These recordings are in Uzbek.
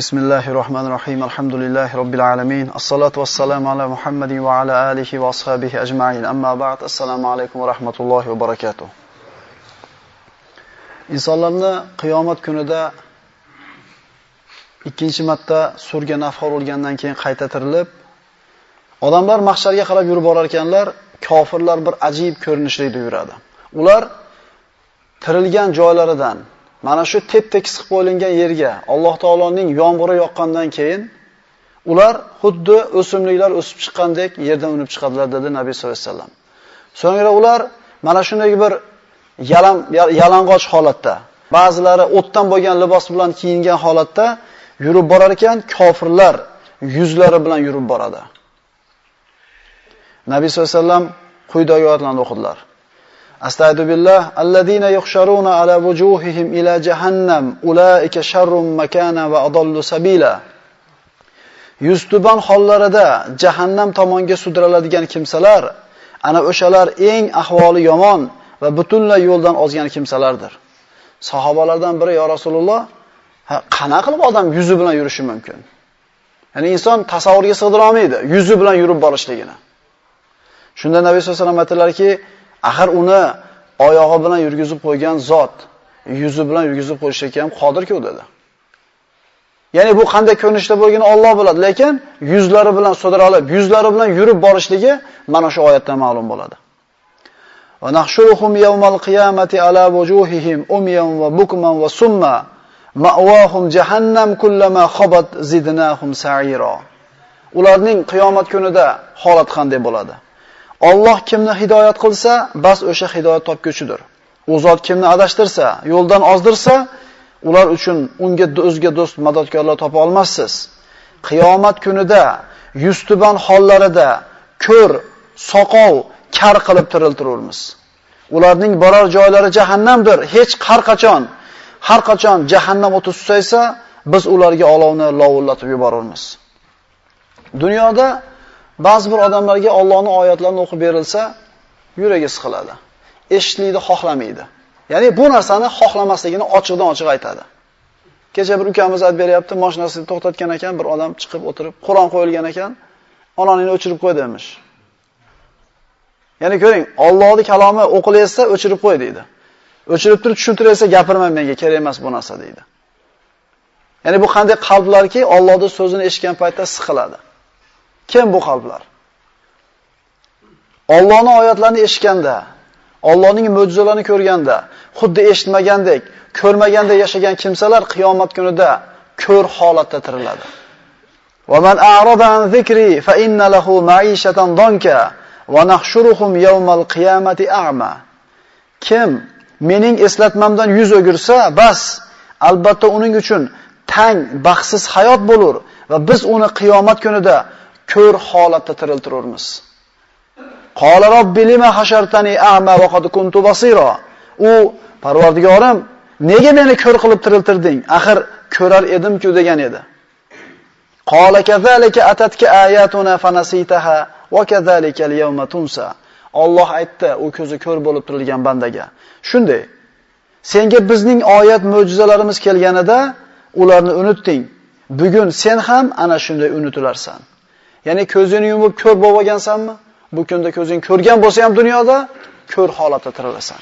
Bismillahir Rahmanir Rahim. Alhamdulillahi Rabbil alamin. Assalatu wassalamu ala Muhammadin va ala alihi va ashabihi ajma'in. Amma ba'd. Assalomu alaykum va rahmatullohi va barakatuh. Insonlarni qiyomat kunida ikkinchi marta surga nafxor o'lgandan keyin qayta tirilib, odamlar mahsharga qarab yurib borar ekanlar, kofirlar bir ajib ko'rinishda yuradi. Ular tirilgan joylaridan Mana shu tep-tekis qilib qo'yilgan yerga Alloh taoloning yomg'iri yoqqandan keyin ular xuddi o'simliklar o'sib chiqqandek yerdan unib chiqadilar dedi Nabiy sollallohu alayhi vasallam. So'ngra ular mana shunday bir yalam yalang'och holatda, ba'zilari o'tdan bo'lgan libos bilan kiyingan holatda yurib borar ekan, kofirlar yuzlari bilan yurib boradi. Nabiy sollallohu alayhi vasallam quyidagi oyatlarni o'qidilar. Astagfiru billah alladina yuhsharuna ala wujuhihim ila jahannam ulaika sharrun makana va adallu sabila. Yustuban hollarida jahannam tomonga sudraladigan kimsalar ana o'shalar eng ahvoli yomon va butunlay yo'ldan ozgan kimsalardir. Sahobalardan biri yo Rasululloh, qana qilib odam yuzi bilan yurishi mumkin? Ya'ni inson tasavvurga sig'dira olmaydi yuzi bilan yurib borishligini. Shunda Nabiy sollallohu alayhi vasallam aytdilarki, Axir uni oyog'i bilan yurgizib qo'ygan zot yuzi bilan yurgizib qo'yishga ham qodir-ku dedi. Ya'ni bu qanday ko'rinishda bo'lganini Alloh biladi, lekin yuzlari bilan so'daralib, yuzlari bilan yurib borishligi mana shu oyatdan ma'lum bo'ladi. Va nahshuruhum yawmal qiyamati ala wujuhihim umyan va bukman va summa ma'wahum jahannam kullama khabat zidnahum sa'ira. Ularning qiyomat kunida holat qanday bo'ladi? Alloh kimni hidoyat qilsa, bas o'sha hidoyat topguchidir. U zot kimni adashtirsa, yo'ldan ozdirsa, ular uchun unga o'zga do'st madadkorlar topa olmassiz. Qiyomat kunida yustuban hollarida ko'r, soqov, kar qilib tiriltiramiz. Ularning borar joylari jahannamdir. Hech har qachon, har qachon jahannam o'ti susaysa, biz ularga olovni lovullatib yuboramiz. Dunyoda Ba'zi bir odamlarga Allohning oyatlarini o'qib berilsa, yuragi siqiladi. Eshitlikni xohlamaydi. Ya'ni bu narsani xohlamasligini ochiqdan ochiq aytadi. Kecha bir ukamiz aytib beryapti, mashinasini to'xtatgan ekan, bir odam chiqib o'tirib, Qur'on qo'yilgan ekan, onaningni o'chirib qo'y demiş. Ya'ni ko'ring, Allohning kalomi o'qilayotsa o'chirib qo'y deydi. O'chirib turib tushuntirsa gapirma menga, kerak emas bu narsa deydi. Ya'ni bu qanday qalblarki, Allohning so'zini eshitgan paytda siqiladi. Kim bu qalblar? Allohning oyatlarini eshitganda, Allohning mo'jizalarini ko'rganda, xuddi eshitmagandek, ko'rmaganda yashagan kimsalar qiyomat kunida ko'r holatda tiriladi. Va man a'rada an zikri fa inna lahu ma'ishatan donka va nahshuruhum yawmal qiyamati a'ma. Kim mening eslatmamdan yuz o'girsa, bas, albatta uning uchun tang, baxtsiz hayot bo'lur va biz uni qiyomat kunida ko'r holatda tiriltiramiz. Qala robbi lima hashartani a'ma va qad kuntu basira. U Parvardigorim, nega meni ko'r qilib tiriltirding? Axir ko'rar edim-ku degan edi. Qala kazalika atatka ayatuna fanasitaha va kazalika al-yawma tunsa. Alloh aytdi, u ko'zi ko'r bo'lib tirilgan bandaga. Shunday. Senga bizning oyat mo'jizalarimiz kelganida ularni unutding. Bugun sen ham ana shunday unutilarsan. Ya'ni ko'zini yumib ko'r bo'lib olgansanmi? Bu kunda ko'zing ko'rgan bo'lsa ham dunyoda ko'r holatda tirilasan.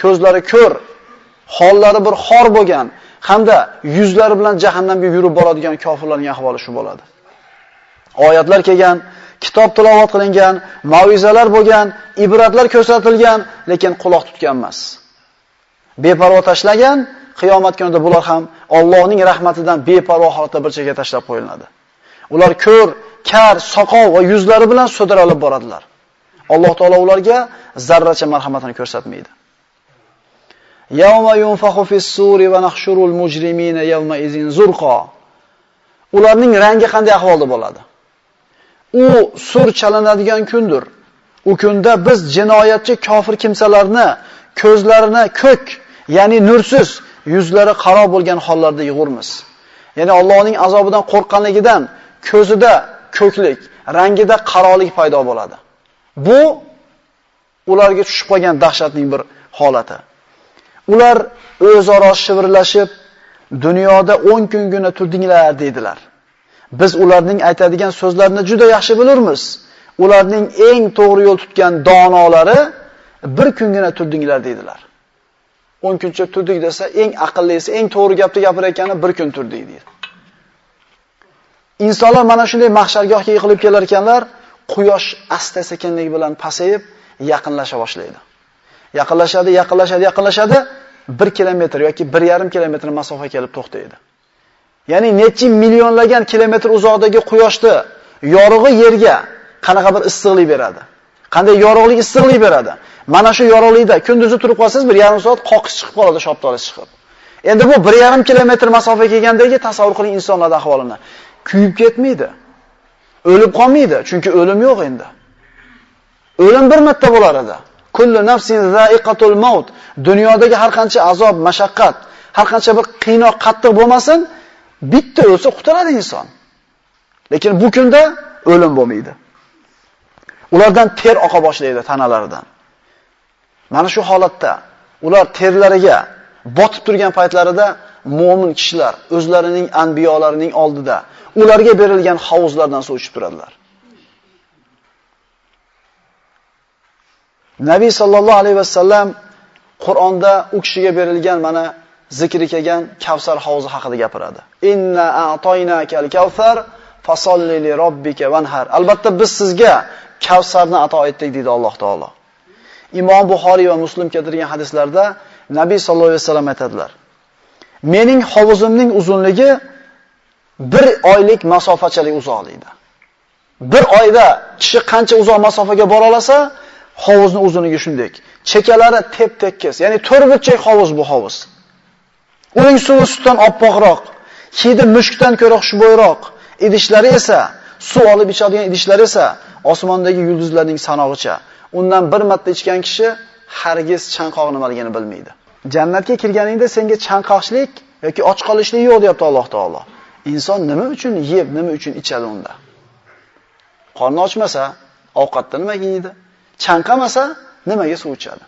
Ko'zlari ko'r, hollari bir xor bo'lgan hamda yuzlari bilan jahannamga yurib boradigan kofirlarning ahvoli shu bo'ladi. Oyatlar kelgan, kitob tilovat qilingan, ma'vizalar bo'lgan, ibratlar ko'rsatilgan, lekin quloq tutgan emas. Beparvo tashlagan, qiyomat kunida bular ham Allohning rahmatidan beparvo holatda bir chekka tashlab qo'yiladi. Ular ko'r, kar, soqov va yuzlari bilan so'daralib boradilar. Alloh taolo ularga zarracha marhamatini ko'rsatmaydi. Yawma yunfaxu fis-suri va nahshurul mujrimina yawma izin zurqa. Ularning rangi qanday ahvolda bo'ladi? U sur chalinadigan kundir. U kunda biz jinoyatchi kofir kimsalarni ko'zlarini ko'k, ya'ni nursiz, yuzlari qaro bo'lgan hollarda yig'urmiz. Ya'ni Allohning azobidan qo'rqqanligidan ko'zida ko'klik, rangida qarolik paydo bo'ladi. Bu ularga tushib qolgan dahshatning bir holati. Ular o'zaro shivirlashib, dunyoda 10 kungina turdinglar dedilar. Biz ularning aytadigan so'zlarini juda yaxshi bilurmiz. Ularning eng to'g'ri yo'l tutgan donolari bir kungina turdinglar dedilar. 10 kuncha turdik desa, eng aqllisi, eng to'g'ri gapni gapirayotgani bir kun turdik deydi. Insonlar mana shunday mahshargohga yiqilib kelar ekanlar, quyosh asta-sekinlik bilan pasayib yaqinlasha boshlaydi. Yaqinlashadi, yaqinlashadi, yaqinlashadi, 1 kilometr yoki 1,5 kilometr masofa kelib to'xtaydi. Ya'ni necha millionlagan kilometr uzoqdagi quyoshni yorug'i yerga qanaqa bir issiqlik beradi. Qanday yorug'lik, issiqlik beradi. Mana shu yorug'likda kunduzi turib qolsangiz, bir yarim soat qoqish chiqib qoladi, shoptolish chiqib. Endi bu 1,5 kilometr masofa kelgandagi tasavvur qiling insonlar ahvolini. Kuyib ketmaydi. O'lib qolmaydi, chunki o'lim yo'q endi. O'lim bir marta bo'lar edi. Kullu nafsin za'iqatul maut. Dunyodagi har qancha azob, mashaqqat, har qancha bir qiynoq, qattiq bo'lmasin, bitta o'lsa qutuladi inson. Lekin bu kunda o'lim bo'lmaydi. Ulardan ter oqa boshlaydi tanalaridan. Mana shu holatda ular terlariga botib turgan paytlarida mu'min kishilar o'zlarining anbiyolarining oldida ularga berilgan havuzlardan suv ichib turadilar. Nabiy sallallohu alayhi vasallam Qur'onda u kishiga berilgan mana zikri kelgan Kavsar havuzi haqida gapiradi. Inna a'toynakal kavsar fasolli li robbika vanhar. Albatta biz sizga Kavsarni ato etdik dedi Alloh taolo. Imom Buxoriy va Muslim keltirgan hadislarda Nabiy sallallohu alayhi vasallam aytadilar. Mening hovuzimning uzunligi bir oylik masofachalik uzoqlikda. Bir oyda kishi qancha uzoq masofaga bora olsa, hovuzni uzunligi shunday. Chekalari tep-tekkis, ya'ni to'rtburchak hovuz bu hovuz. Uning suvi sutdan oppoqroq, hidi mushkdan ko'ra xushbo'yroq, idishlari esa suv olib ichadigan idishlari esa osmondagi yulduzlarning sanog'icha. Undan bir marta ichgan kishi hargiz chanqoq nimaligini bilmaydi. Jannatga kirganingda senga chanqoqchilik yoki och qolishlik yo'q deyapti Alloh taolo. Inson nima uchun yeb, nima uchun ichadi unda? Qorni ochmasa, ovqatda nima yeydi? Chanqamasa, nimaga suv ichadi?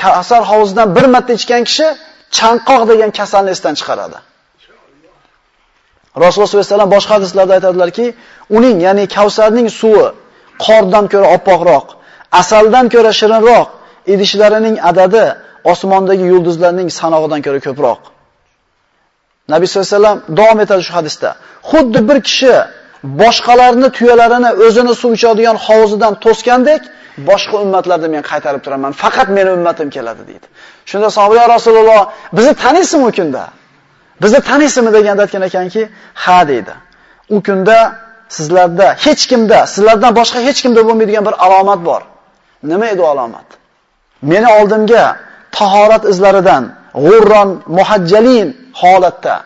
Kasal hovuzidan bir marta ichgan kishi chanqoq degan kasalni esdan chiqaradi. Rasululloh sollallohu alayhi vasallam boshqa hadislarda aytadilarki, uning, ya'ni Kavsarning suvi qordan ko'ra oppoqroq, asaldan ko'ra shirinroq, idishlarining adadi osmondagi yulduzlarning sanog'idan ko'ra ko'proq. Nabiy sollallohu alayhi vasallam davom etadi shu hadisda. Xuddi bir kishi boshqalarni tuyalarini o'zini suv ichadigan hovuzidan to'sgandek, boshqa ummatlarni men qaytarib turaman. Faqat meni ummatim keladi deydi. Shunda sahoba Rasululloh, bizni taniysizmi u kunda? Bizni taniysizmi deganda aytgan ekanki, ha deydi. U kunda sizlarda hech kimda, sizlardan boshqa hech kimda bo'lmaydigan bir alomat bor. Nima edi alomat? Meni oldimga tahorat izlaridan g'urron muhajjalin holatda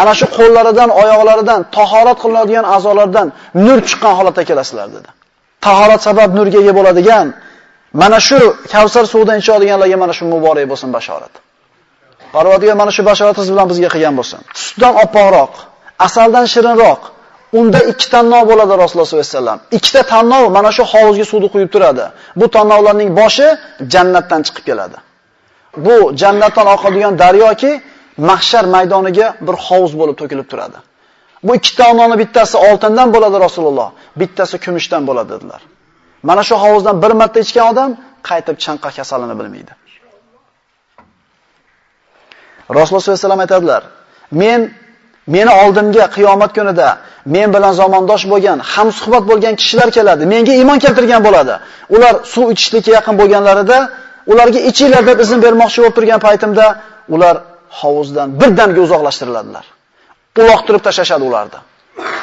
ana shu qo'llaridan, oyoqlaridan, tahorat qilinadigan a'zolardan nur chiqqan holatda kelasizlar dedi. Tahorat sabab nurga ega bo'ladigan mana shu Kavsar suvidan ichadiganlarga mana shu muborak bo'lsin bashorat. Parvardigor mana shu bashoratingiz bilan bizga qilgan bo'lsin. Sutdan oppoqroq, asaldan shirinroq, unda ikki tanlov bo'ladi Rasululloh sollallohu alayhi vasallam. Ikkita tanlov mana shu hovuzga suvni quyib turadi. Bu tanlovlarning boshi jannatdan chiqib keladi. Bu jannatdan oqadigan daryoki mahshar maydoniga bir hovuz bo'lib to'kilib turadi. Bu ikkita ononi bittasi oltindan bo'ladi Rasululloh, bittasi kumushdan bo'ladi dedilar. Mana shu hovuzdan bir marta ichgan odam qaytib chanqa kasalini bilmaydi. Rasululloh sollallohu alayhi vasallam aytadilar: "Men meni oldimga qiyomat kunida men bilan zamondosh bo'lgan, ham suhbat bo'lgan kishilar keladi. Menga iymon keltirgan bo'ladi. Ular suv ichishlikka yaqin bo'lganlarida ularga ichinglar deb izn bermoqchi bo'lib turgan paytimda ular hovuzdan birdaniga uzoqlashtiriladilar. Uloqtirib tashlashadi ularni.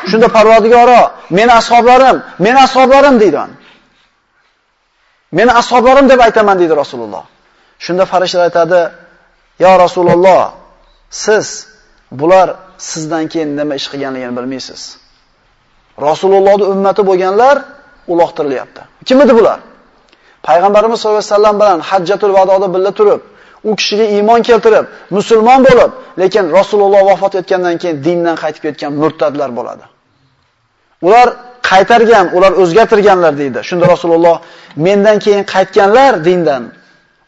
Shunda Parvardigoro, meni ashoblarim, meni ashoblarim deydiman. Meni ashoblarim deb aytaman deydi Rasululloh. Shunda farishtalar aytadi: "Ya Rasululloh, siz bular sizdan keyin nima ish qilganligini bilmaysiz. Rasulullohning ummati bo'lganlar uloqtirilyapti. Kim edi bular? Payg'ambarimiz sollallohu alayhi vasallam bilan Hajjatul Vadoda birga turib, u kishiga iymon keltirib, musulmon bo'lib, lekin Rasululloh vafot etgandan keyin dindan qaytib ketgan murtadlar bo'ladi. Ular qaytargan, ular o'zgartirganlar deydi. Shunda Rasululloh mendan keyin qaytganlar dindan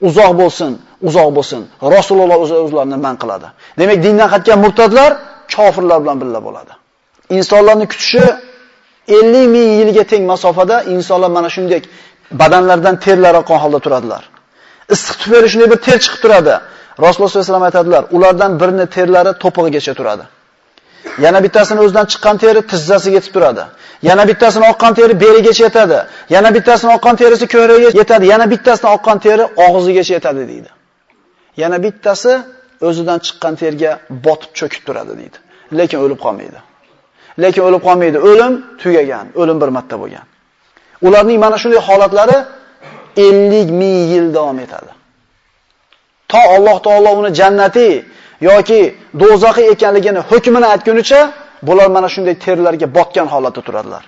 uzoq bo'lsin. uzoq bo'lsin. Rasululloh o'zi o'zlarini man qiladi. Demak, dindan qaytgan murtadlar kofirlar bilan birga bo'ladi. Insonlarni kutishi 50 ming yilga teng masofada insonlar mana shunday badanlardan terlar oqqan holda turadilar. Issiq tufayli shunday bir ter chiqib turadi. Rasululloh sollallohu alayhi vasallam aytadilar, ulardan birini terlari to'pig'igacha turadi. Yana bittasini o'zidan chiqqan teri tizzasiga yetib turadi. Yana bittasini oqqan teri beligacha yetadi. Yana bittasini oqqan terisi ko'hragiga yetadi. Yana bittasini oqqan teri og'zigacha yetadi deydi. Yana bittasi o'zidan chiqqan terga botib cho'kib turadi deydi. Lekin o'lib qolmaydi. Lekin o'lib qolmaydi. O'lim tugagan, o'lim bir marta bo'lgan. Ularning mana shunday holatlari 50 ming yil davom etadi. To Alloh taolo uni jannati yoki do'zaxi ekanligini hukmini aytgunicha bular mana shunday terlarga botgan holatda turadilar.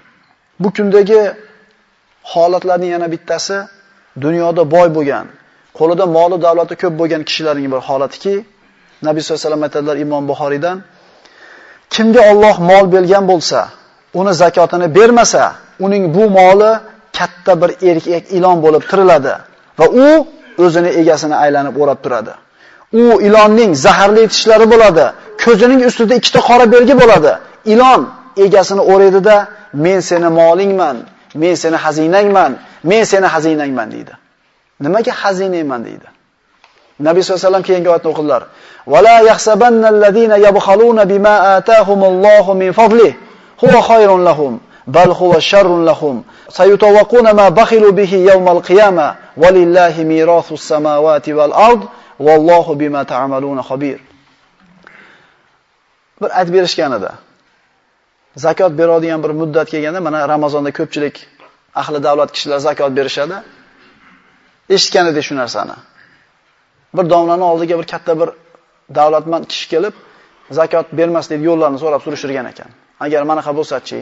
Bu kundagi holatlarning yana bittasi dunyoda boy bo'lgan, qo'lida moli davlati ko'p bo'lgan kishilarning bir holatiki, Nabiy sollallohu alayhi vasallam aytadilar Imom Buxoriydan, kimga Alloh mol bergan bo'lsa, uni zakotini bermasa, uning bu moli katta bir erkak ilon bo'lib tiriladi va u o'zini egasini aylanib o'rab turadi. U ilonning zaharli tishlari bo'ladi. Ko'zining ustida ikkita qora belgi bo'ladi. Ilon egasini o'raydida, men seni molingman, men seni xazinangman, men seni xazinangman deydi. Nimaga xazinangman deydi? Nabiy sollallohu alayhi vasallam keyingi oyatni o'qidilar. "Vala yahsabanna allazina yabkhaluna bima atahumullohu min fadli huwa khayrun lahum, bal huwa sharrun lahum. Sayutawaquna ma bakhilu bihi yawmal qiyamah, walillahi mirathus samawati wal ard, wallohu bima ta'maluna khabir." Bir aytib berishgan edi. Zakot beradigan bir muddat kelganda, mana Ramazonda ko'pchilik ahli davlat kishilar zakot berishadi. Eshitgan edi shu narsani. Bir domlani oldiga bir katta bir davlatmand kishi kelib, zakot bermaslik yo'llarini so'rab surishtirgan ekan. Agar manaqa bo'lsa-chi,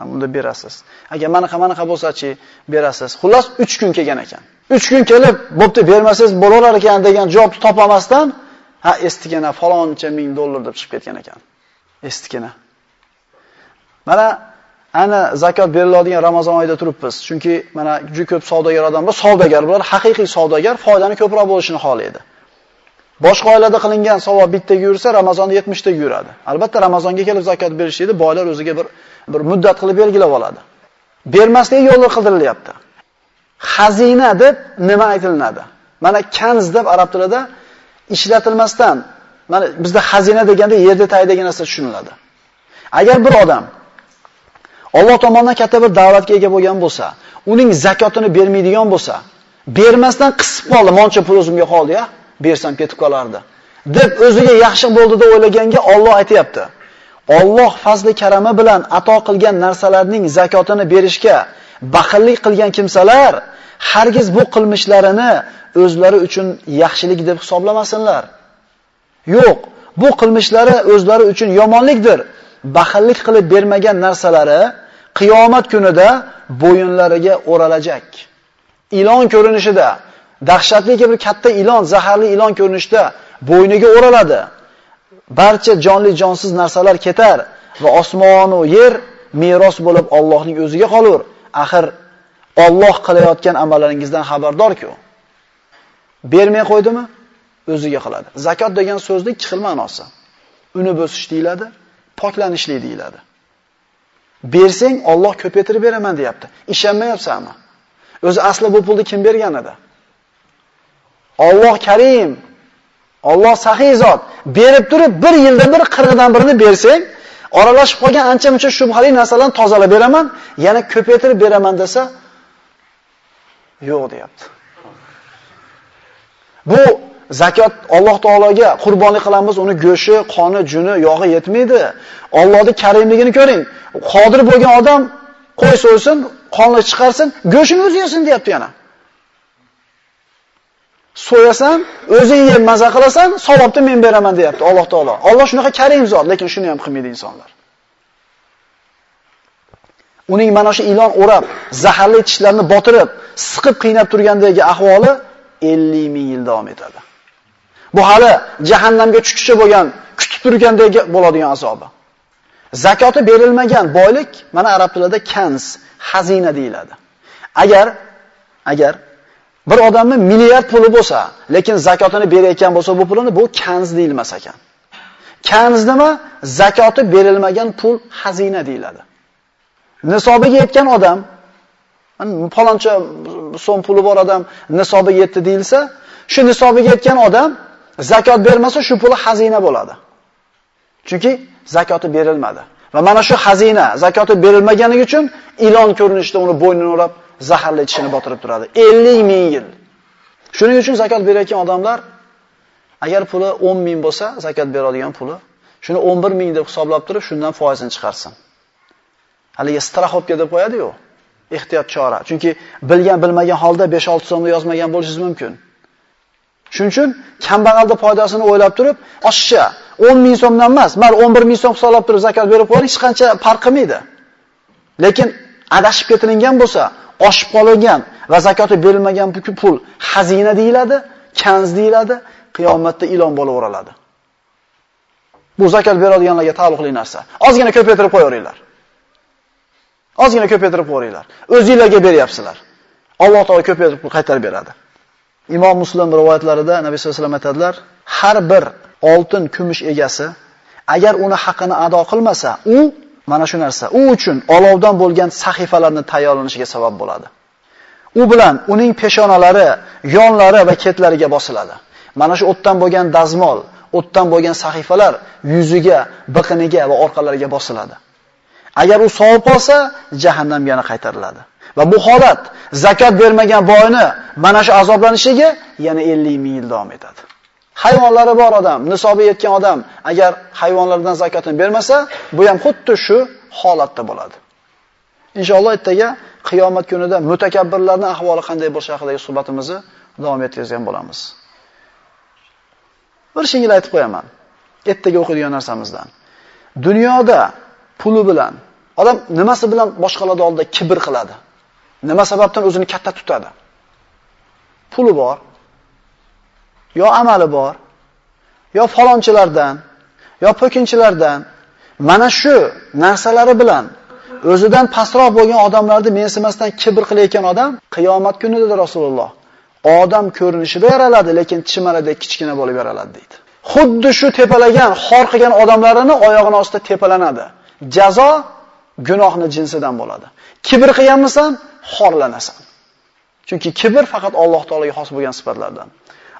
bunda berasiz. Agar manaqa manaqa bo'lsa-chi, berasiz. Xullas 3 kun kelgan ekan. 3 kun kelib, bo'pti bermasangiz bo'lar ekan degan javobni topamasdan, ha estigina faloncha 1000 dollar deb chiqib ketgan ekan. Estigina. Mana ana zakot beriladigan Ramazon oyida turibmiz. Chunki mana juda ko'p savdogar odamlar, savdogar bular haqiqiy savdogar, foydani ko'proq bo'lishini xohlaydi. Boshqa oilada qilingan savob bittaga yursa, Ramazonda 70 ta yuradi. Albatta Ramazonga kelib zakot berishdi, boylar o'ziga bir bir muddat qilib belgilab oladi. Bermaslik yo'llar qildirilyapti. Xazina deb nima aytilinadi? Mana kanz deb arab tilida ishlatilmasdan, mana bizda xazina deganda yerda taydagan narsa tushuniladi. Agar bir odam Alloh tomonidan katta bir da'vatga ega bo'lgan bo'lsa, uning zakotini bermaydigan bo'lsa, bermasdan qisib qoldi, moncha pul o'zimga qoldi-ya, bersam ketib qolardi. deb o'ziga yaxshi bo'ldi deb o'ylaganga Alloh aytayapti. Alloh fazli karami bilan ato qilgan narsalarning zakotini berishga baxillik qilgan kimsalar hargiz bu qilmishlarini o'zlari uchun yaxshilik deb hisoblamasinlar. Yo'q, bu qilmishlari o'zlari uchun yomonlikdir. Baxillik qilib bermagan narsalari qiyomat kunida bo'yinlariga o'ralajak. Ilon ko'rinishida, dahshatli bir katta ilon, zaharli ilon ko'rinishida bo'yniga o'raladi. Barcha jonli jonsiz narsalar ketar va osmon va yer meros bo'lib Allohning o'ziga qolur. Axir Alloh qilayotgan amallaringizdan xabardor-ku. Bermay qo'ydimi? O'ziga qiladi. Zakot degan so'zning ikki xil ma'nosi. Uni bo'sish deyiladi, poklanishlik deyiladi. Bersang Alloh ko'paytirib beraman deyapti. Ishonmayapsanmi? O'zi asli bu pulni kim bergan edi? Alloh Karim, Alloh saxiy zot berib turib bir yilda bir qirg'idan birini bersang, oralashib qolgan ancha-muncha shubhali narsalarni tozalab beraman, yana ko'paytirib beraman desa, yo'q deyapti. Bu zakot Alloh taologa qurbonlik qilamiz, uni go'shi, qoni, juni, yog'i yetmaydi. Allohning karimligini ko'ring. Qodir bo'lgan odam qo'y so'ysin, qonni chiqarsin, go'shini o'zi yesin deyapti yana. So'yasan, o'zing yeb maza qilasan, savobni men beraman deyapti Alloh taolo. Alloh shunaqa karim zot, lekin shuni ham qilmaydi insonlar. Uning mana shu ilon o'rab, zaharli tishlarini botirib, siqib qiynab turgandagi ahvoli 50 ming yil davom etadi. Bu hali jahannamga tushkicha bo'lgan, kutib turgandagi bo'ladigan azobi. Zakoti berilmagan boylik mana arab tilida kanz, xazina deyiladi. Agar agar Bir odamning milliard puli bo'lsa, lekin zakotini berayotgan bo'lsa, bu pulini bu kanz deyilmas ekan. Kanz nima? Zakoti berilmagan pul xazina deyiladi. Nisobiga yetgan odam, faloncha so'm puli bor odam nisobiga yetdi deyilsa, shu nisobiga yetgan odam zakot bermasa, shu puli xazina bo'ladi. Chunki zakoti berilmadi. Va mana shu xazina zakoti berilmaganligi uchun ilon ko'rinishida uni bo'ynini o'rab zaharli tishini botirib turadi. 50 ming yil. Shuning uchun zakot berayotgan odamlar agar puli 10 ming bo'lsa, zakot beradigan puli, shuni 11 ming deb hisoblab turib, shundan foizini chiqarsin. Haligi straxovka deb qo'yadi-yu. Ehtiyot chora. Chunki bilgan bilmagan holda 5-6 so'mni yozmagan bo'lishingiz mumkin. Shuning uchun kambag'alda foydasini o'ylab turib, oshiqcha 10 ming so'mdan emas, mar 11 ming so'm hisoblab turib zakot berib qo'ying, hech qancha farq qilmaydi. Lekin adashib ketilingan bo'lsa, oshib qolgan va zakoti berilmagan pul xazina deyiladi, kanz deyiladi, qiyomatda ilon bo'lib o'raladi. Bu zakot beradiganlarga taalluqli narsa. Ozgina ko'paytirib qo'yaveringlar. Ozgina ko'paytirib qo'yinglar. O'zingizlarga beryapsizlar. Alloh taolo ko'paytirib qaytarib beradi. Imom Muslim rivoyatlarida Nabiy sollallohu alayhi vasallam aytadilar, har bir oltin, kumush egasi agar uni haqini ado qilmasa, u mana shu narsa u uchun olovdan bo'lgan sahifalarni tayyorlanishiga sabab bo'ladi. U bilan uning peshonalari, yonlari va ketlariga bosiladi. Mana shu o'tdan bo'lgan dazmol, o'tdan bo'lgan sahifalar yuziga, biqiniga va orqalariga bosiladi. Agar u sovib qolsa, jahannamga yana qaytariladi. Va bu holat zakot bermagan boyni mana shu azoblanishiga yana 50 ming yil davom etadi. Hayvonlari bor odam, nisobi yetgan odam agar hayvonlardan zakotini bermasa, bu ham xuddi shu holatda bo'ladi. Inshaalloh ertaga qiyomat kunida mutakabbirlarning ahvoli qanday bo'lishi haqidagi suhbatimizni davom etkazgan bo'lamiz. Bir shingil aytib qo'yaman. Ertaga o'qiydigan narsamizdan. Dunyoda puli bilan odam nimasi bilan boshqalar oldida kibr qiladi? Nima sababdan o'zini katta tutadi? Puli bor, yo amali bor, yo falonchilardan, yo po'kinchilardan mana shu narsalari bilan o'zidan pastroq bo'lgan odamlarni mensimasdan kibr qilayotgan odam qiyomat kunida Rasululloh odam ko'rinishida yaraladi, lekin chimaradek kichkina bo'lib yaraladi deydi. Xuddi shu tepalagan, xor qilgan odamlarini oyog'ini ostida tepalanadi. Jazo gunohni jinsidan bo'ladi. Kibr qilganmisan, xorlanasan. Chunki kibr faqat Alloh taolaga xos bo'lgan sifatlardan.